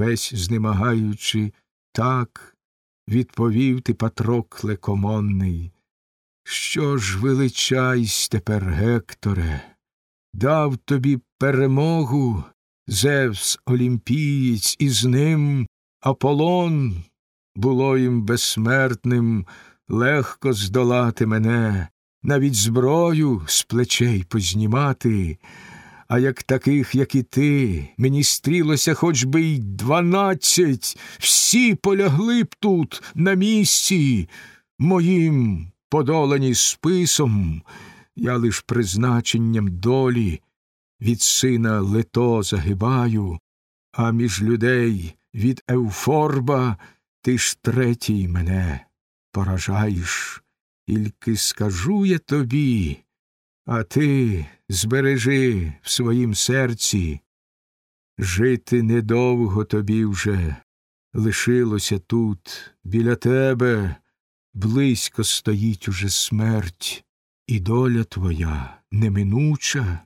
весь знемагаючи, так, відповів ти Патрокле комонний. Що ж величайсь тепер, Гекторе, дав тобі перемогу Зевс Олімпієць, і з ним Аполлон, було їм безсмертним легко здолати мене, навіть зброю з плечей познімати, а як таких, як і ти, мені стрілося хоч би й дванадцять, всі полягли б тут на місці, моїм подолані списом, я лиш призначенням долі від сина лето загибаю, а між людей від Евфорба ти ж третій мене поражаєш, тільки скажу я тобі, а ти збережи в своїм серці. Жити недовго тобі вже лишилося тут, біля тебе близько стоїть уже смерть, і доля твоя неминуча,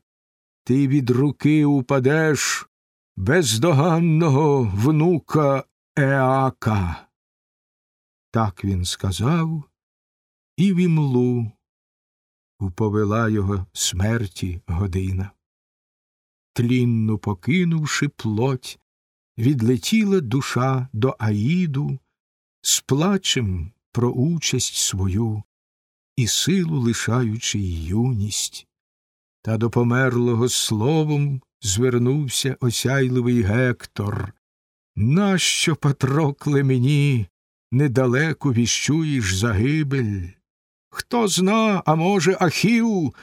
ти від руки упадеш бездоганного внука Еака. Так він сказав, і в імлу уповела його смерті година. Тлінну покинувши плоть, відлетіла душа до Аїду з плачем про участь свою і силу лишаючи юність. Та до померлого словом звернувся осяйливий Гектор. Нащо, Патрокле, мені недалеко віщуєш загибель? Хто зна, а може, Ахіл,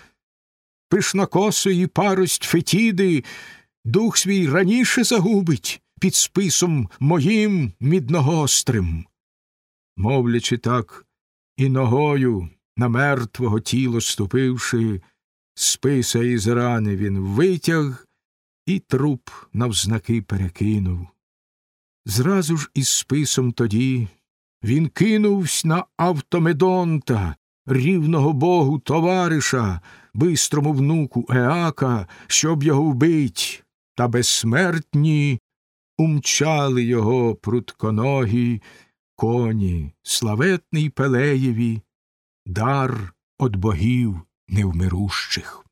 пишнокосої парость Фетіди, дух свій раніше загубить під списом моїм мідногострим. Мовлячи так, і ногою на мертвого тіло ступивши, списа із рани він витяг і труп навзнаки перекинув. Зразу ж із списом тоді він кинувсь на Автомедонта, рівного богу товариша, бистрому внуку Еака, щоб його вбить, та безсмертні умчали його прутконогі коні, славетний Пелеєві, дар од богів невмирущих.